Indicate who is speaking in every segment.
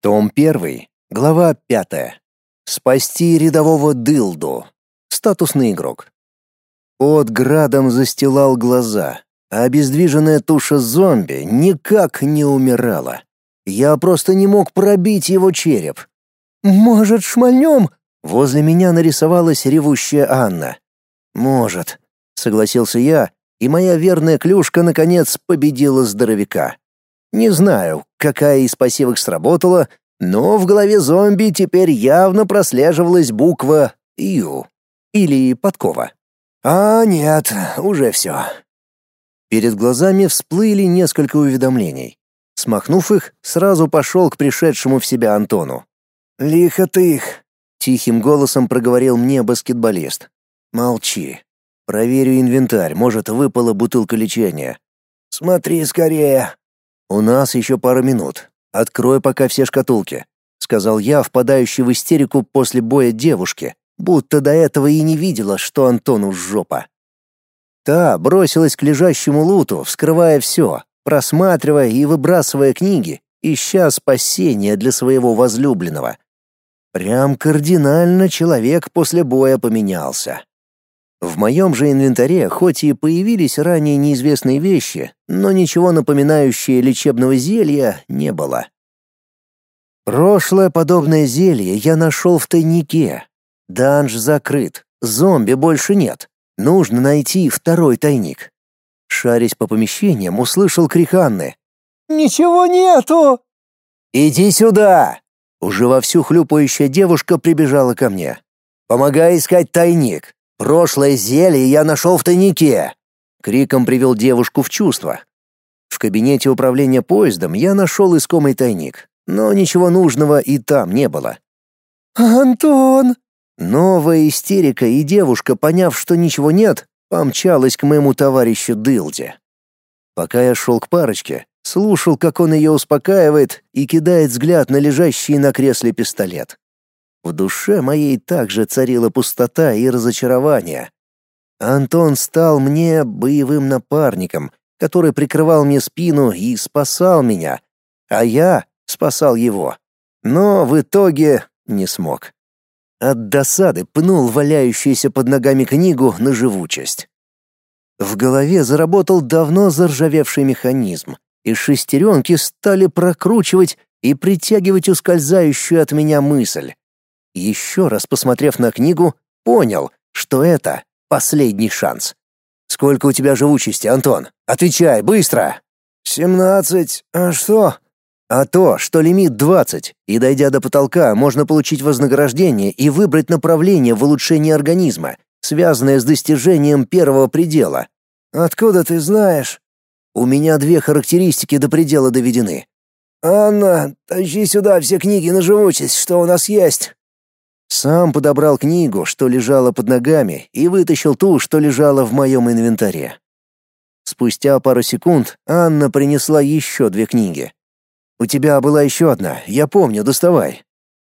Speaker 1: Том 1, глава 5. Спасти рядового дылду. Статусный игрок. Под градом застилал глаза, а обездвиженная туша зомби никак не умирала. Я просто не мог пробить его череп. «Может, шмальнем?» Возле меня нарисовалась ревущая Анна. «Может», — согласился я, и моя верная клюшка наконец победила здоровяка. Не знаю, какая из пассивок сработала, но в голове зомби теперь явно прослеживалась буква «Ю» или подкова. А нет, уже все. Перед глазами всплыли несколько уведомлений. Смахнув их, сразу пошел к пришедшему в себя Антону. «Лихо ты их!» — тихим голосом проговорил мне баскетболист. «Молчи. Проверю инвентарь, может, выпала бутылка лечения». «Смотри скорее», «У нас еще пара минут. Открой пока все шкатулки», — сказал я, впадающий в истерику после боя девушке, будто до этого и не видела, что Антону жопа. Та бросилась к лежащему луту, вскрывая все, просматривая и выбрасывая книги, ища спасения для своего возлюбленного. Прям кардинально человек после боя поменялся. В моем же инвентаре хоть и появились ранее неизвестные вещи, но ничего напоминающее лечебного зелья не было. Прошлое подобное зелье я нашел в тайнике. Данж закрыт, зомби больше нет. Нужно найти второй тайник. Шарясь по помещениям, услышал крик Анны. «Ничего нету!» «Иди сюда!» Уже вовсю хлюпающая девушка прибежала ко мне. «Помогай искать тайник. Прошлое зелье я нашел в тайнике!» Криком привел девушку в чувство. В кабинете управления поездом я нашел искомый тайник, но ничего нужного и там не было. «Антон!» Новая истерика, и девушка, поняв, что ничего нет, помчалась к моему товарищу Дылде. Пока я шел к парочке, слушал, как он ее успокаивает и кидает взгляд на лежащий на кресле пистолет. В душе моей также царила пустота и разочарование. Антон стал мне боевым напарником, который прикрывал мне спину и спасал меня, а я спасал его. Но в итоге не смог. От досады пнул валяющуюся под ногами книгу на живучесть. В голове заработал давно заржавевший механизм, и шестеренки стали прокручивать и притягивать ускользающую от меня мысль. Еще раз посмотрев на книгу, понял, что это последний шанс. «Сколько у тебя живучести, Антон? Отвечай, быстро!» «Семнадцать. А что?» «А то, что лимит двадцать, и дойдя до потолка, можно получить вознаграждение и выбрать направление в улучшении организма, связанное с достижением первого предела». «Откуда ты знаешь?» «У меня две характеристики до предела доведены». «Анна, тащи сюда все книги на живучесть, что у нас есть». Сам подобрал книгу, что лежала под ногами, и вытащил ту, что лежала в моем инвентаре. Спустя пару секунд Анна принесла еще две книги. «У тебя была еще одна, я помню, доставай».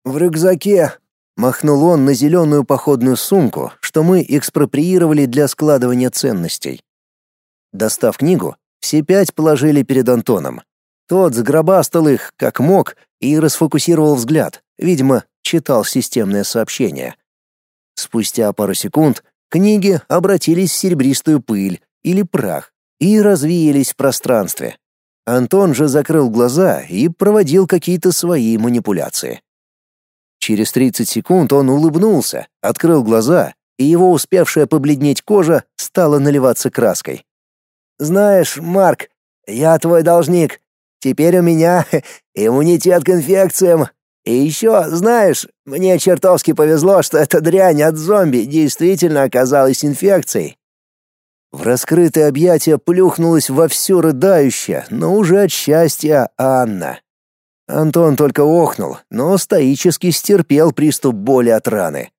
Speaker 1: «В рюкзаке», — махнул он на зеленую походную сумку, что мы экспроприировали для складывания ценностей. Достав книгу, все пять положили перед Антоном. Тот сгробастал их, как мог, и расфокусировал взгляд, видимо, читал системное сообщение. Спустя пару секунд книги обратились в серебристую пыль или прах и развеялись в пространстве. Антон же закрыл глаза и проводил какие-то свои манипуляции. Через 30 секунд он улыбнулся, открыл глаза, и его успевшая побледнеть кожа стала наливаться краской. «Знаешь, Марк, я твой должник. Теперь у меня иммунитет к инфекциям, и еще, знаешь, мне чертовски повезло, что эта дрянь от зомби действительно оказалась инфекцией. В раскрытое объятие плюхнулась вовсю рыдающая, но уже от счастья Анна. Антон только охнул, но стоически стерпел приступ боли от раны.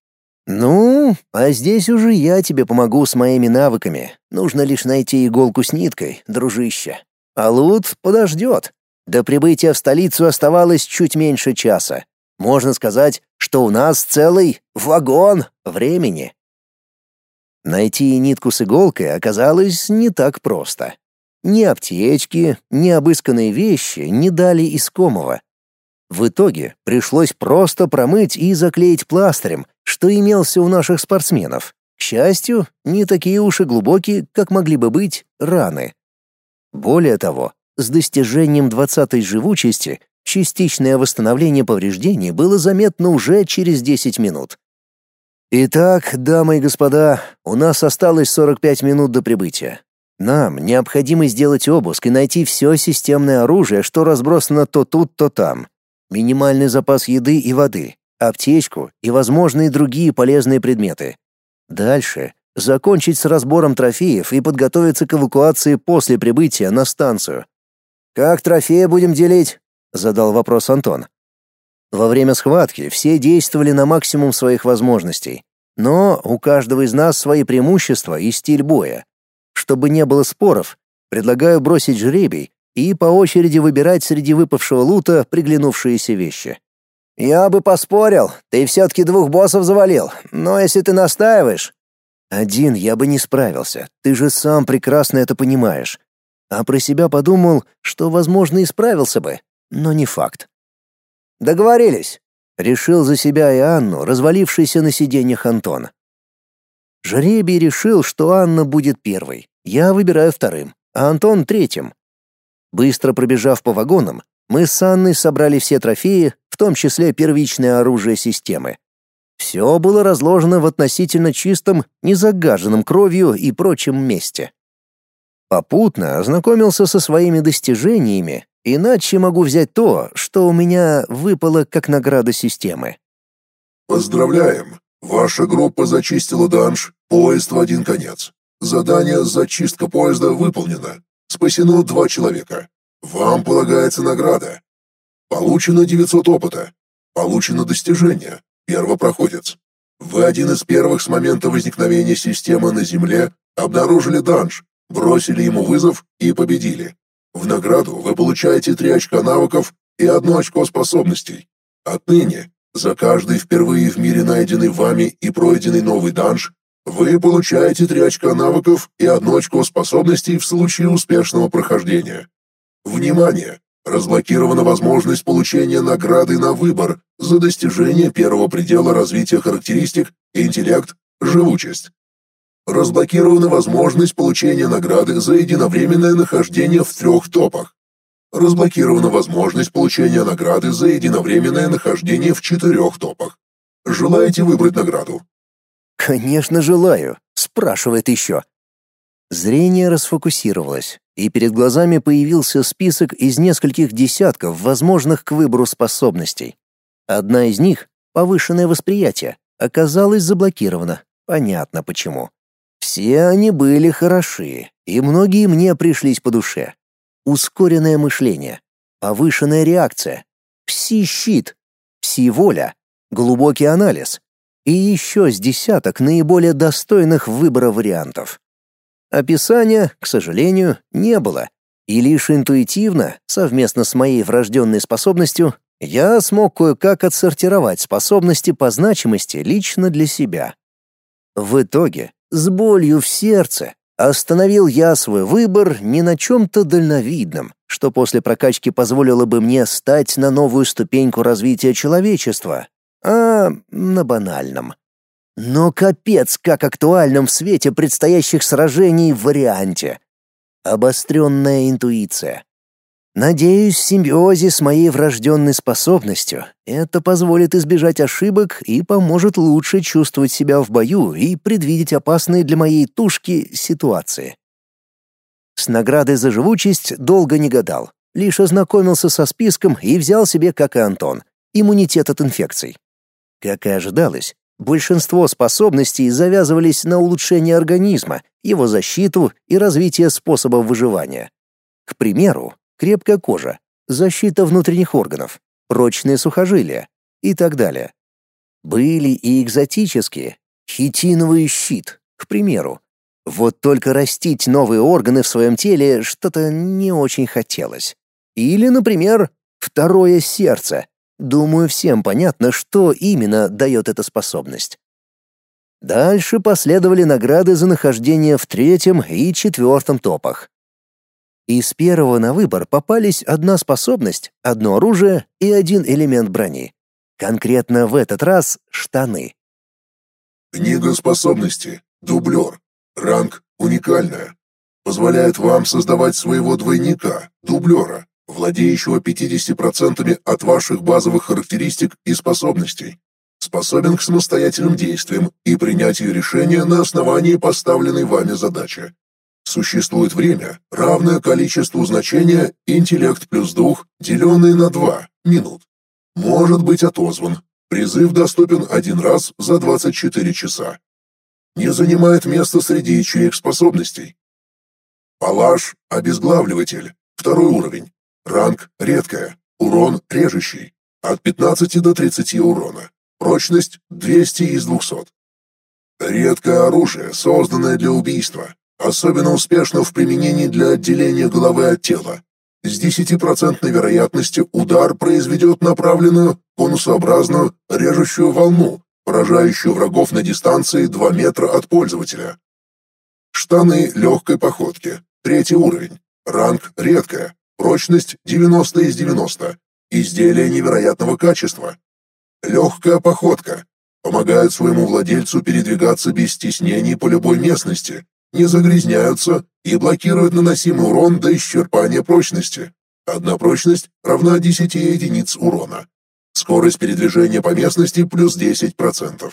Speaker 1: «Ну, а здесь уже я тебе помогу с моими навыками. Нужно лишь найти иголку с ниткой, дружище. А лут подождет. До прибытия в столицу оставалось чуть меньше часа. Можно сказать, что у нас целый вагон времени. Найти нитку с иголкой оказалось не так просто. Ни аптечки, ни обысканные вещи не дали искомого. В итоге пришлось просто промыть и заклеить пластырем, что имелся у наших спортсменов. К счастью, не такие уж и глубокие, как могли бы быть, раны. Более того, с достижением 20-й живучести частичное восстановление повреждений было заметно уже через 10 минут. Итак, дамы и господа, у нас осталось 45 минут до прибытия. Нам необходимо сделать обыск и найти все системное оружие, что разбросано то тут, то там. Минимальный запас еды и воды, аптечку и возможные другие полезные предметы. Дальше закончить с разбором трофеев и подготовиться к эвакуации после прибытия на станцию. Как трофеи будем делить? задал вопрос Антон. Во время схватки все действовали на максимум своих возможностей, но у каждого из нас свои преимущества и стиль боя. Чтобы не было споров, предлагаю бросить жребий и по очереди выбирать среди выпавшего лута приглянувшиеся вещи. «Я бы поспорил, ты все-таки двух боссов завалил, но если ты настаиваешь...» «Один я бы не справился, ты же сам прекрасно это понимаешь. А про себя подумал, что, возможно, и справился бы, но не факт». «Договорились», — решил за себя и Анну, развалившийся на сиденьях Антон. Жребий решил, что Анна будет первой, я выбираю вторым, а Антон — третьим. Быстро пробежав по вагонам, мы с Анной собрали все трофеи, в том числе первичное оружие системы. Все было разложено в относительно чистом, незагаженном кровью и прочем месте. Попутно ознакомился со своими достижениями, иначе могу взять то, что у меня выпало как награда системы.
Speaker 2: Поздравляем! Ваша группа зачистила данж, поезд в один конец. Задание «Зачистка поезда» выполнено. Спасено два человека. Вам полагается награда. Получено 900 опыта. Получено достижение. Первопроходец. Вы один из первых с момента возникновения системы на Земле обнаружили данж, бросили ему вызов и победили. В награду вы получаете три очка навыков и одно очко способностей. Отныне, за каждый впервые в мире найденный вами и пройденный новый данж, вы получаете три очка навыков и одно очко способностей в случае успешного прохождения. Внимание! Разблокирована возможность получения награды на выбор за достижение первого предела развития характеристик интеллект, живучесть. Разблокирована возможность получения награды за единовременное нахождение в трех топах. Разблокирована возможность получения награды за единовременное нахождение в четырех топах. Желаете выбрать награду?
Speaker 1: Конечно, желаю. Спрашивает еще. Зрение расфокусировалось, и перед глазами появился список из нескольких десятков возможных к выбору способностей. Одна из них, повышенное восприятие, оказалась заблокирована. Понятно почему. Все они были хороши, и многие мне пришлись по душе. Ускоренное мышление, повышенная реакция, пси-щит, пси-воля, глубокий анализ и еще с десяток наиболее достойных выбора вариантов. Описания, к сожалению, не было, и лишь интуитивно, совместно с моей врожденной способностью, я смог кое-как отсортировать способности по значимости лично для себя. В итоге, с болью в сердце, остановил я свой выбор не на чем-то дальновидном, что после прокачки позволило бы мне стать на новую ступеньку развития человечества, а на банальном. Но капец, как актуальным в свете предстоящих сражений в варианте. Обостренная интуиция. Надеюсь, симбиозе с моей врожденной способностью это позволит избежать ошибок и поможет лучше чувствовать себя в бою и предвидеть опасные для моей тушки ситуации. С наградой за живучесть долго не гадал, лишь ознакомился со списком и взял себе, как и Антон, иммунитет от инфекций. Как и ожидалось, Большинство способностей завязывались на улучшение организма, его защиту и развитие способов выживания. К примеру, крепкая кожа, защита внутренних органов, прочные сухожилия и так далее. Были и экзотические, хитиновый щит, к примеру. Вот только растить новые органы в своем теле что-то не очень хотелось. Или, например, второе сердце, Думаю, всем понятно, что именно дает эта способность. Дальше последовали награды за нахождение в третьем и четвертом топах. Из первого на выбор попались одна способность, одно оружие и один элемент брони. Конкретно в этот раз штаны.
Speaker 2: Книга способности. Дублер. Ранг уникальная. Позволяет вам создавать своего двойника, дублера, владеющего 50% от ваших базовых характеристик и способностей. Способен к самостоятельным действиям и принятию решения на основании поставленной вами задачи. Существует время, равное количеству значения интеллект плюс дух, деленное на 2 минут. Может быть отозван. Призыв доступен один раз за 24 часа. Не занимает места среди ячеек способностей. Палаш – обезглавливатель. Второй уровень. Ранг – редкая. Урон – режущий. От 15 до 30 урона. Прочность – 200 из 200. Редкое оружие, созданное для убийства. Особенно успешно в применении для отделения головы от тела. С 10% вероятностью удар произведет направленную, конусообразную, режущую волну, поражающую врагов на дистанции 2 метра от пользователя. Штаны легкой походки. Третий уровень. Ранг редкая. Прочность 90 из 90. Изделие невероятного качества. Легкая походка. Помогает своему владельцу передвигаться без стеснений по любой местности, не загрязняются и блокируют наносимый урон до исчерпания прочности. Одна прочность равна 10 единиц урона. Скорость передвижения по местности плюс 10%.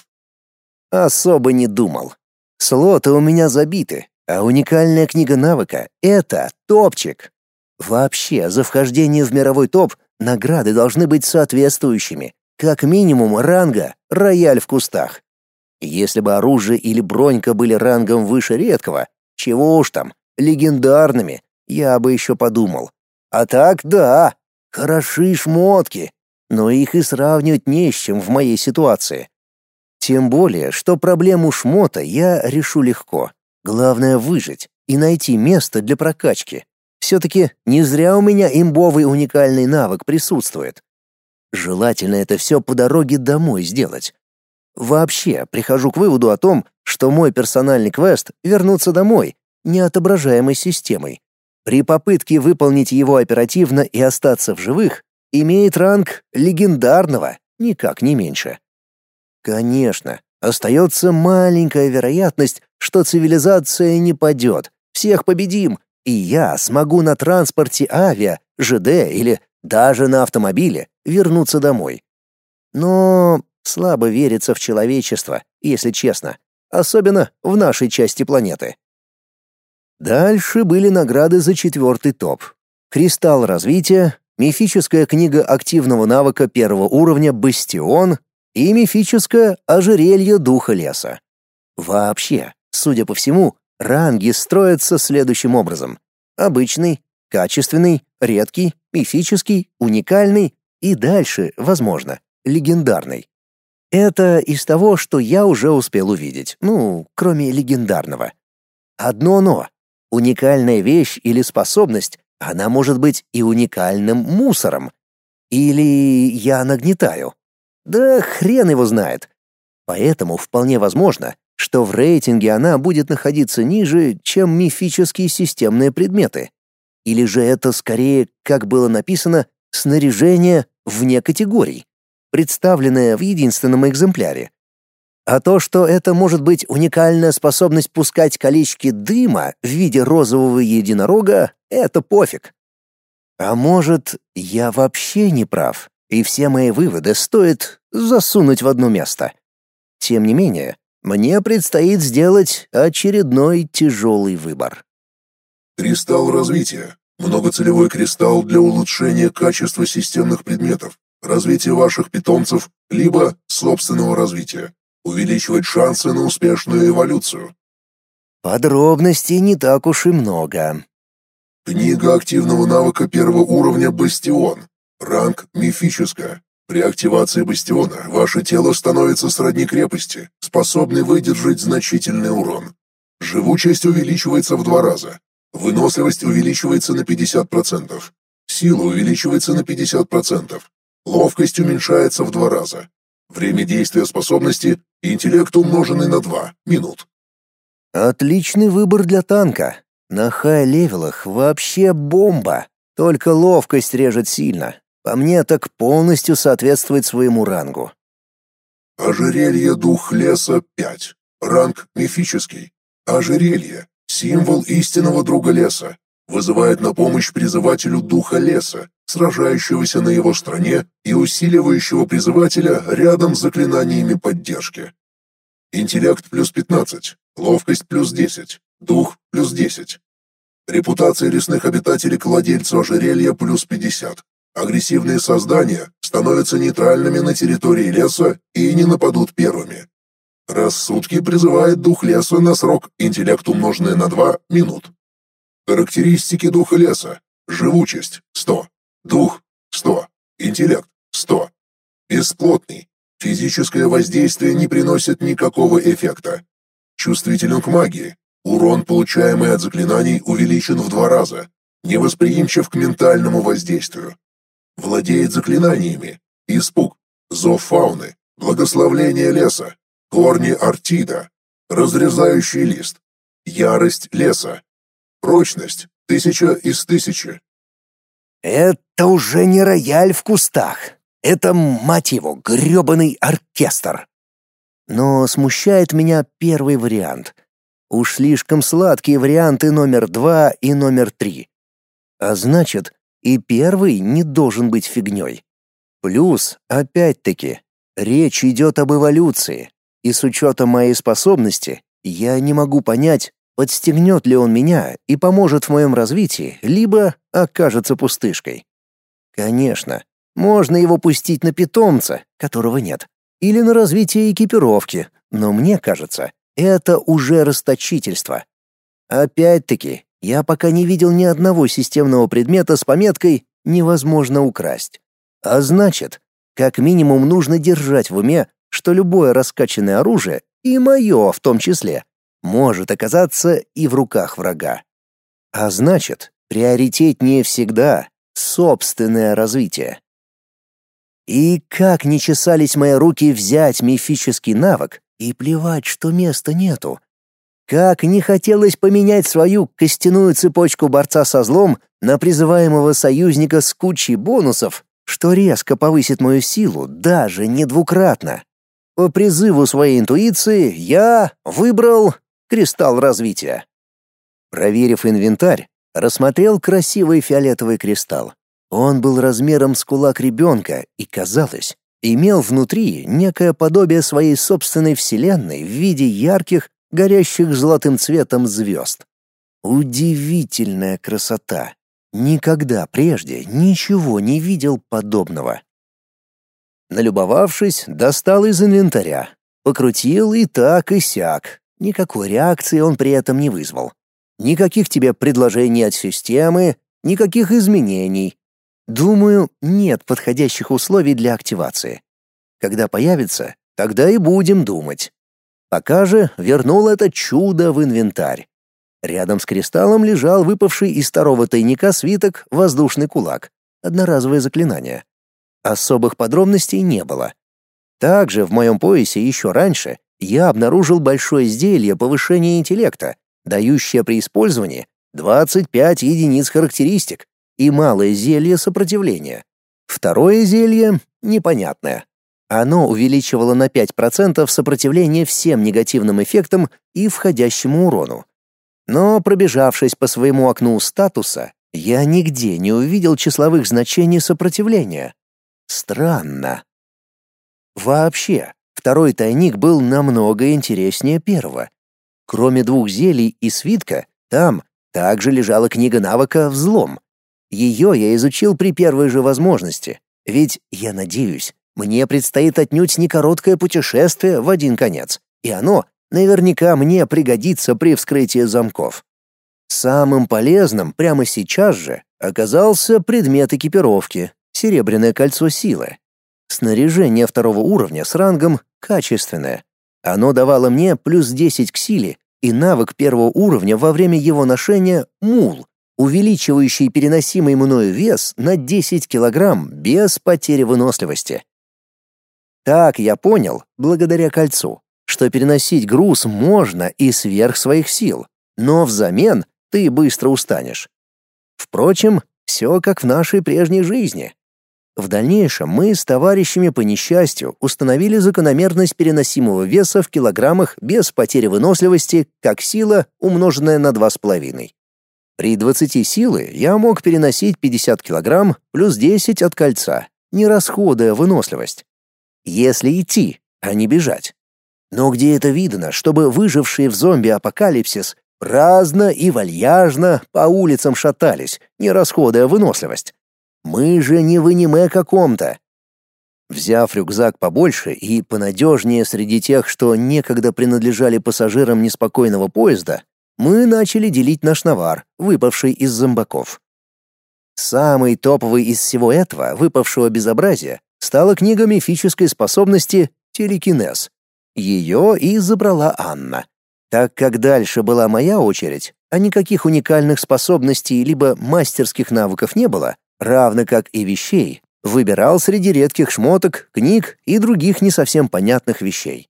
Speaker 1: Особо не думал. Слоты у меня забиты, а уникальная книга навыка — это топчик. Вообще, за вхождение в мировой топ награды должны быть соответствующими. Как минимум ранга «Рояль в кустах». Если бы оружие или бронька были рангом выше редкого, чего уж там, легендарными, я бы еще подумал. А так, да, хороши шмотки, но их и сравнивать не с чем в моей ситуации. Тем более, что проблему шмота я решу легко. Главное выжить и найти место для прокачки. Все-таки не зря у меня имбовый уникальный навык присутствует. Желательно это все по дороге домой сделать. Вообще, прихожу к выводу о том, что мой персональный квест «Вернуться домой» неотображаемой системой. При попытке выполнить его оперативно и остаться в живых, имеет ранг легендарного, никак не меньше. Конечно, остается маленькая вероятность, что цивилизация не падет, всех победим, и я смогу на транспорте авиа, ЖД или даже на автомобиле вернуться домой. Но Слабо верится в человечество, если честно, особенно в нашей части планеты. Дальше были награды за четвертый топ. Кристалл развития, мифическая книга активного навыка первого уровня «Бастион» и мифическое ожерелье духа леса. Вообще, судя по всему, ранги строятся следующим образом. Обычный, качественный, редкий, мифический, уникальный и дальше, возможно, легендарный. Это из того, что я уже успел увидеть, ну, кроме легендарного. Одно но. Уникальная вещь или способность, она может быть и уникальным мусором. Или я нагнетаю. Да хрен его знает. Поэтому вполне возможно, что в рейтинге она будет находиться ниже, чем мифические системные предметы. Или же это скорее, как было написано, снаряжение вне категорий представленное в единственном экземпляре. А то, что это может быть уникальная способность пускать колечки дыма в виде розового единорога, это пофиг. А может, я вообще не прав, и все мои выводы стоит засунуть в одно место. Тем не менее, мне предстоит сделать очередной тяжелый выбор.
Speaker 2: Кристалл развития. Многоцелевой кристалл для улучшения качества системных предметов развитие ваших питомцев, либо собственного развития. Увеличивать шансы на успешную эволюцию.
Speaker 1: Подробностей не так уж и много.
Speaker 2: Книга активного навыка первого уровня «Бастион». Ранг «Мифическая». При активации бастиона ваше тело становится сродни крепости, способной выдержать значительный урон. Живучесть увеличивается в два раза. Выносливость увеличивается на 50%. Сила увеличивается на 50%. Ловкость уменьшается в два раза. Время действия способности – интеллект умноженный на два минут.
Speaker 1: Отличный выбор для танка. На хай-левелах вообще бомба, только ловкость режет сильно. По мне так полностью соответствует своему рангу.
Speaker 2: Ожерелье дух леса 5. Ранг мифический. Ожерелье символ истинного друга леса. Вызывает на помощь призывателю духа леса, сражающегося на его стороне и усиливающего призывателя рядом с заклинаниями поддержки. Интеллект плюс 15, ловкость плюс 10, дух плюс 10. Репутация лесных обитателей к владельцу ожерелья плюс 50. Агрессивные создания становятся нейтральными на территории леса и не нападут первыми. Сутки призывает дух леса на срок интеллект умноженный на 2 минут. Характеристики духа леса. Живучесть – 100. Дух – 100. Интеллект – 100. Бесплотный. Физическое воздействие не приносит никакого эффекта. Чувствителен к магии. Урон, получаемый от заклинаний, увеличен в два раза. Невосприимчив к ментальному воздействию. Владеет заклинаниями. Испуг. Зов фауны. Благословление леса. Корни артида. Разрезающий лист. Ярость леса. Прочность. Тысяча из тысячи.
Speaker 1: Это уже не рояль в кустах. Это, мать его, грёбаный оркестр. Но смущает меня первый вариант. Уж слишком сладкие варианты номер два и номер три. А значит, и первый не должен быть фигней. Плюс, опять-таки, речь идет об эволюции, и с учетом моей способности я не могу понять, подстегнет ли он меня и поможет в моем развитии, либо окажется пустышкой. Конечно, можно его пустить на питомца, которого нет, или на развитие экипировки, но мне кажется, это уже расточительство. Опять-таки, я пока не видел ни одного системного предмета с пометкой «невозможно украсть». А значит, как минимум нужно держать в уме, что любое раскачанное оружие, и мое в том числе, может оказаться и в руках врага. А значит, приоритетнее всегда собственное развитие. И как не чесались мои руки взять мифический навык и плевать, что места нету. Как не хотелось поменять свою костяную цепочку борца со злом на призываемого союзника с кучей бонусов, что резко повысит мою силу даже не двукратно. По призыву своей интуиции я выбрал кристалл развития. Проверив инвентарь, рассмотрел красивый фиолетовый кристалл. Он был размером с кулак ребенка и, казалось, имел внутри некое подобие своей собственной вселенной в виде ярких, горящих золотым цветом звезд. Удивительная красота. Никогда прежде ничего не видел подобного. Налюбовавшись, достал из инвентаря. Покрутил и так, и сяк, Никакой реакции он при этом не вызвал. Никаких тебе предложений от системы, никаких изменений. Думаю, нет подходящих условий для активации. Когда появится, тогда и будем думать. Пока же вернул это чудо в инвентарь. Рядом с кристаллом лежал выпавший из старого тайника свиток «Воздушный кулак». Одноразовое заклинание. Особых подробностей не было. Также в моем поясе еще раньше я обнаружил большое зелье повышения интеллекта, дающее при использовании 25 единиц характеристик, и малое зелье сопротивления. Второе зелье непонятное. Оно увеличивало на 5% сопротивление всем негативным эффектам и входящему урону. Но пробежавшись по своему окну статуса, я нигде не увидел числовых значений сопротивления. Странно. Вообще, Второй тайник был намного интереснее первого. Кроме двух зелий и свитка, там также лежала книга навыка «Взлом». Ее я изучил при первой же возможности, ведь, я надеюсь, мне предстоит отнюдь не короткое путешествие в один конец, и оно наверняка мне пригодится при вскрытии замков. Самым полезным прямо сейчас же оказался предмет экипировки — серебряное кольцо силы. Снаряжение второго уровня с рангом качественное. Оно давало мне плюс 10 к силе и навык первого уровня во время его ношения мул, увеличивающий переносимый мною вес на 10 килограмм без потери выносливости. Так я понял, благодаря кольцу, что переносить груз можно и сверх своих сил, но взамен ты быстро устанешь. Впрочем, все как в нашей прежней жизни. В дальнейшем мы с товарищами по несчастью установили закономерность переносимого веса в килограммах без потери выносливости, как сила, умноженная на 2,5. При 20 силы я мог переносить 50 килограмм плюс 10 от кольца, не расходуя выносливость. Если идти, а не бежать. Но где это видно, чтобы выжившие в зомби-апокалипсис праздно и вальяжно по улицам шатались, не расходуя выносливость? Мы же не в аниме каком-то. Взяв рюкзак побольше и понадежнее среди тех, что некогда принадлежали пассажирам неспокойного поезда, мы начали делить наш навар, выпавший из зомбаков. Самый топовый из всего этого, выпавшего безобразия, стала книга мифической способности «Телекинез». Ее и забрала Анна. Так как дальше была моя очередь, а никаких уникальных способностей либо мастерских навыков не было, равно как и вещей, выбирал среди редких шмоток, книг и других не совсем понятных вещей.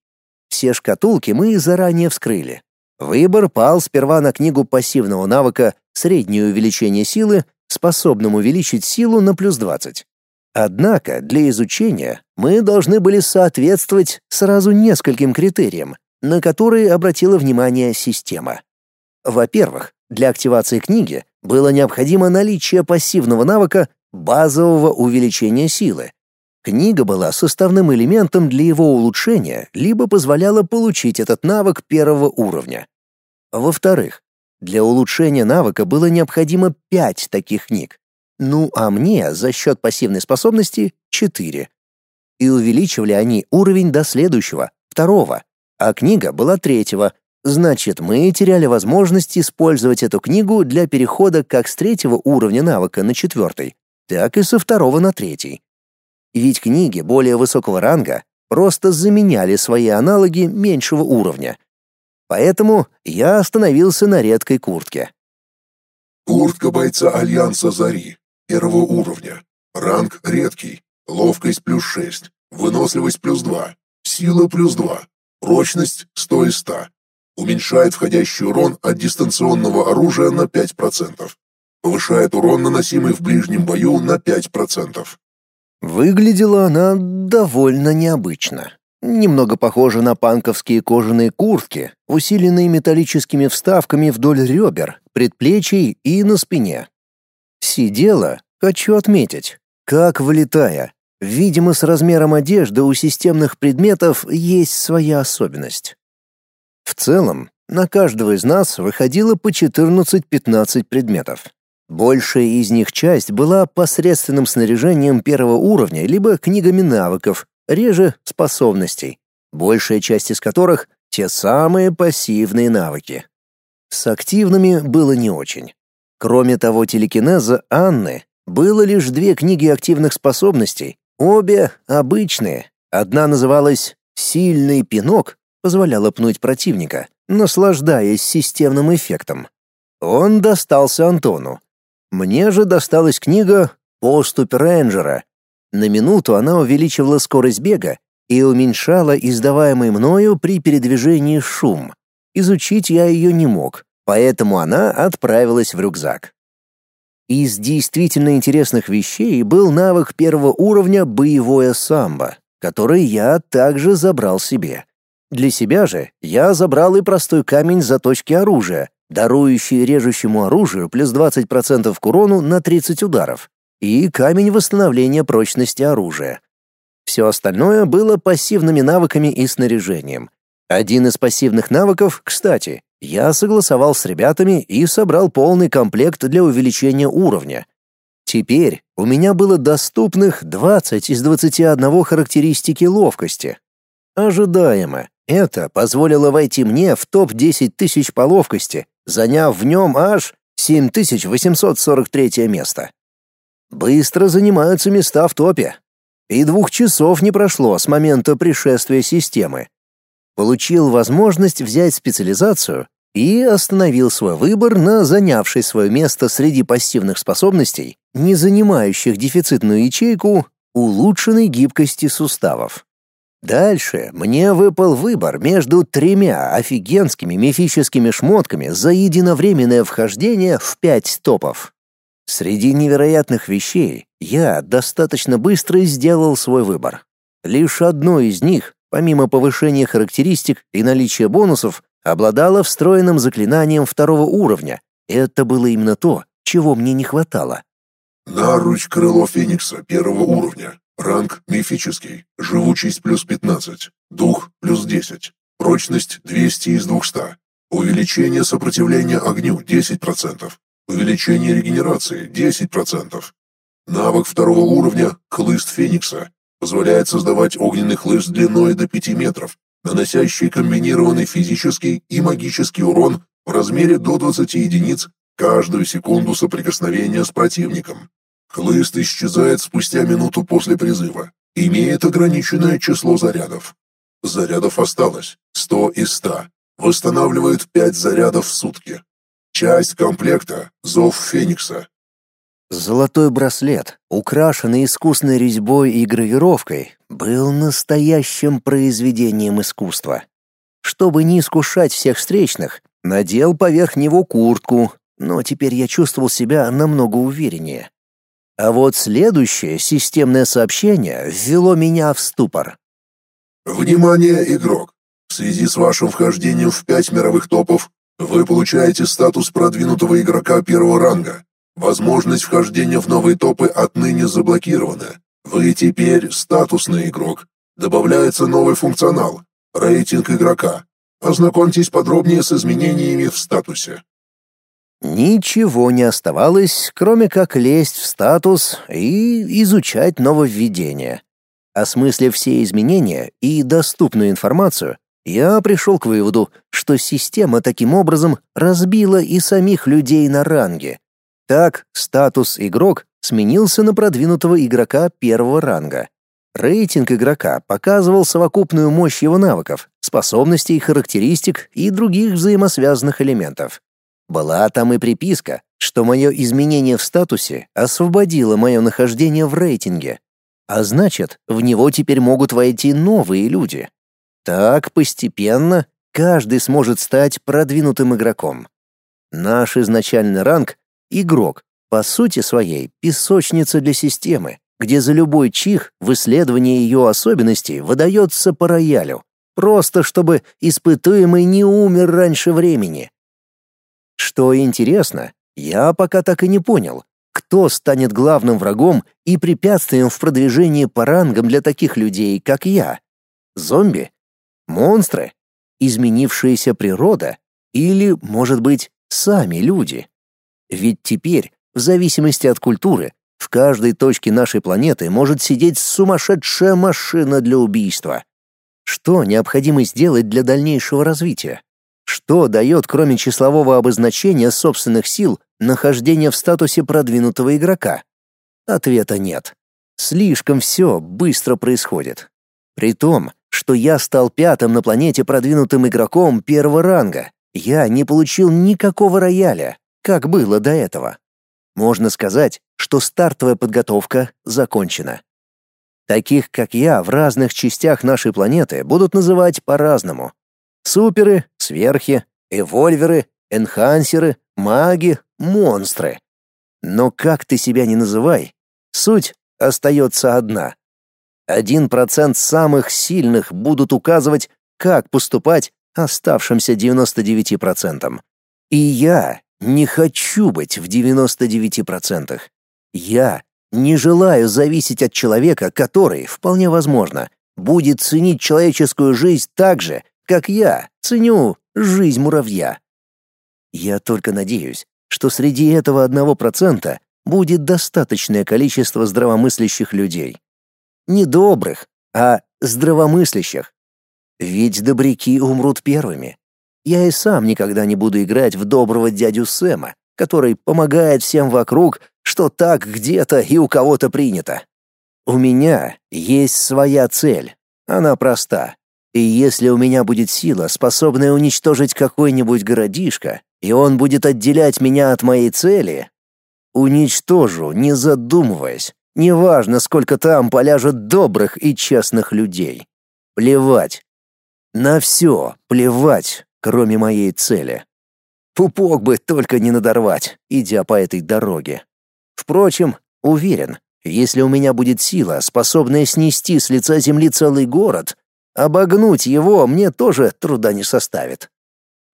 Speaker 1: Все шкатулки мы заранее вскрыли. Выбор пал сперва на книгу пассивного навыка «Среднее увеличение силы», способным увеличить силу на плюс 20. Однако для изучения мы должны были соответствовать сразу нескольким критериям, на которые обратила внимание система. Во-первых, для активации книги было необходимо наличие пассивного навыка базового увеличения силы. Книга была составным элементом для его улучшения, либо позволяла получить этот навык первого уровня. Во-вторых, для улучшения навыка было необходимо пять таких книг. Ну, а мне за счет пассивной способности — четыре. И увеличивали они уровень до следующего, второго, а книга была третьего, Значит, мы теряли возможность использовать эту книгу для перехода как с третьего уровня навыка на четвертый, так и со второго на третий. Ведь книги более высокого ранга просто заменяли свои аналоги меньшего уровня. Поэтому я остановился на редкой куртке.
Speaker 2: Куртка бойца Альянса Зари, первого уровня. Ранг редкий. Ловкость плюс 6. Выносливость плюс 2. Сила плюс 2. Прочность 100 из 100. Уменьшает входящий урон от дистанционного оружия на 5%. Повышает урон, наносимый в ближнем бою, на 5%.
Speaker 1: Выглядела она довольно необычно. Немного похожа на панковские кожаные куртки, усиленные металлическими вставками вдоль ребер, предплечий и на спине. Сидела, хочу отметить, как влетая. Видимо, с размером одежды у системных предметов есть своя особенность. В целом, на каждого из нас выходило по 14-15 предметов. Большая из них часть была посредственным снаряжением первого уровня либо книгами навыков, реже способностей, большая часть из которых — те самые пассивные навыки. С активными было не очень. Кроме того телекинеза Анны, было лишь две книги активных способностей, обе обычные. Одна называлась «Сильный пинок», позволяла пнуть противника, наслаждаясь системным эффектом. Он достался Антону. Мне же досталась книга «Поступь рейнджера». На минуту она увеличивала скорость бега и уменьшала издаваемый мною при передвижении шум. Изучить я ее не мог, поэтому она отправилась в рюкзак. Из действительно интересных вещей был навык первого уровня «Боевое самбо», который я также забрал себе. Для себя же я забрал и простой камень заточки оружия, дарующий режущему оружию плюс 20% к урону на 30 ударов, и камень восстановления прочности оружия. Все остальное было пассивными навыками и снаряжением. Один из пассивных навыков, кстати, я согласовал с ребятами и собрал полный комплект для увеличения уровня. Теперь у меня было доступных 20 из 21 характеристики ловкости. Ожидаемо, это позволило войти мне в топ-10 тысяч по ловкости, заняв в нем аж 7843 место. Быстро занимаются места в топе. И двух часов не прошло с момента пришествия системы. Получил возможность взять специализацию и остановил свой выбор на занявшей свое место среди пассивных способностей, не занимающих дефицитную ячейку, улучшенной гибкости суставов. Дальше мне выпал выбор между тремя офигенскими мифическими шмотками за единовременное вхождение в пять топов. Среди невероятных вещей я достаточно быстро сделал свой выбор. Лишь одно из них, помимо повышения характеристик и наличия бонусов, обладало встроенным заклинанием второго уровня. Это было именно то, чего мне не хватало.
Speaker 2: Наруч крыло Феникса первого уровня. Ранг мифический. Живучесть плюс 15. Дух плюс 10. Прочность 200 из 200. Увеличение сопротивления огню 10%. Увеличение регенерации 10%. Навык второго уровня «Хлыст Феникса» позволяет создавать огненный хлыст длиной до 5 метров, наносящий комбинированный физический и магический урон в размере до 20 единиц каждую секунду соприкосновения с противником. Хлыст исчезает спустя минуту после призыва. Имеет ограниченное число зарядов. Зарядов осталось 100 из 100. Восстанавливает 5 зарядов в сутки. Часть комплекта «Зов Феникса».
Speaker 1: Золотой браслет, украшенный искусной резьбой и гравировкой, был настоящим произведением искусства. Чтобы не искушать всех встречных, надел поверх него куртку, но теперь я чувствовал себя намного увереннее. А вот следующее системное сообщение ввело меня в ступор.
Speaker 2: Внимание, игрок! В связи с вашим вхождением в пять мировых топов вы получаете статус продвинутого игрока первого ранга. Возможность вхождения в новые топы отныне заблокирована. Вы теперь статусный игрок. Добавляется новый функционал – рейтинг игрока. Ознакомьтесь подробнее с изменениями в статусе.
Speaker 1: Ничего не оставалось, кроме как лезть в статус и изучать нововведения. Осмыслив все изменения и доступную информацию, я пришел к выводу, что система таким образом разбила и самих людей на ранги. Так, статус «игрок» сменился на продвинутого игрока первого ранга. Рейтинг игрока показывал совокупную мощь его навыков, способностей, характеристик и других взаимосвязанных элементов. Была там и приписка, что мое изменение в статусе освободило мое нахождение в рейтинге. А значит, в него теперь могут войти новые люди. Так постепенно каждый сможет стать продвинутым игроком. Наш изначальный ранг — игрок, по сути своей песочница для системы, где за любой чих в исследовании ее особенностей выдается по роялю, просто чтобы испытуемый не умер раньше времени. Что интересно, я пока так и не понял, кто станет главным врагом и препятствием в продвижении по рангам для таких людей, как я. Зомби? Монстры? Изменившаяся природа? Или, может быть, сами люди? Ведь теперь, в зависимости от культуры, в каждой точке нашей планеты может сидеть сумасшедшая машина для убийства. Что необходимо сделать для дальнейшего развития? Что дает, кроме числового обозначения собственных сил, нахождение в статусе продвинутого игрока? Ответа нет. Слишком все быстро происходит. При том, что я стал пятым на планете продвинутым игроком первого ранга, я не получил никакого рояля, как было до этого. Можно сказать, что стартовая подготовка закончена. Таких, как я, в разных частях нашей планеты будут называть по-разному. Суперы, сверхи, эвольверы, энхансеры, маги, монстры. Но как ты себя не называй, суть остается одна. Один процент самых сильных будут указывать, как поступать оставшимся 99%. И я не хочу быть в 99%. Я не желаю зависеть от человека, который, вполне возможно, будет ценить человеческую жизнь так же, как я, ценю жизнь муравья. Я только надеюсь, что среди этого одного процента будет достаточное количество здравомыслящих людей. Не добрых, а здравомыслящих. Ведь добряки умрут первыми. Я и сам никогда не буду играть в доброго дядю Сэма, который помогает всем вокруг, что так где-то и у кого-то принято. У меня есть своя цель. Она проста и если у меня будет сила, способная уничтожить какой-нибудь городишко, и он будет отделять меня от моей цели, уничтожу, не задумываясь, неважно, сколько там поляжет добрых и честных людей. Плевать. На все плевать, кроме моей цели. Пупок бы только не надорвать, идя по этой дороге. Впрочем, уверен, если у меня будет сила, способная снести с лица земли целый город, обогнуть его мне тоже труда не составит.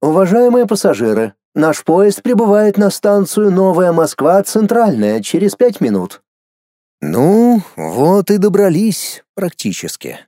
Speaker 1: Уважаемые пассажиры, наш поезд прибывает на станцию Новая Москва Центральная через пять минут. Ну, вот и добрались практически.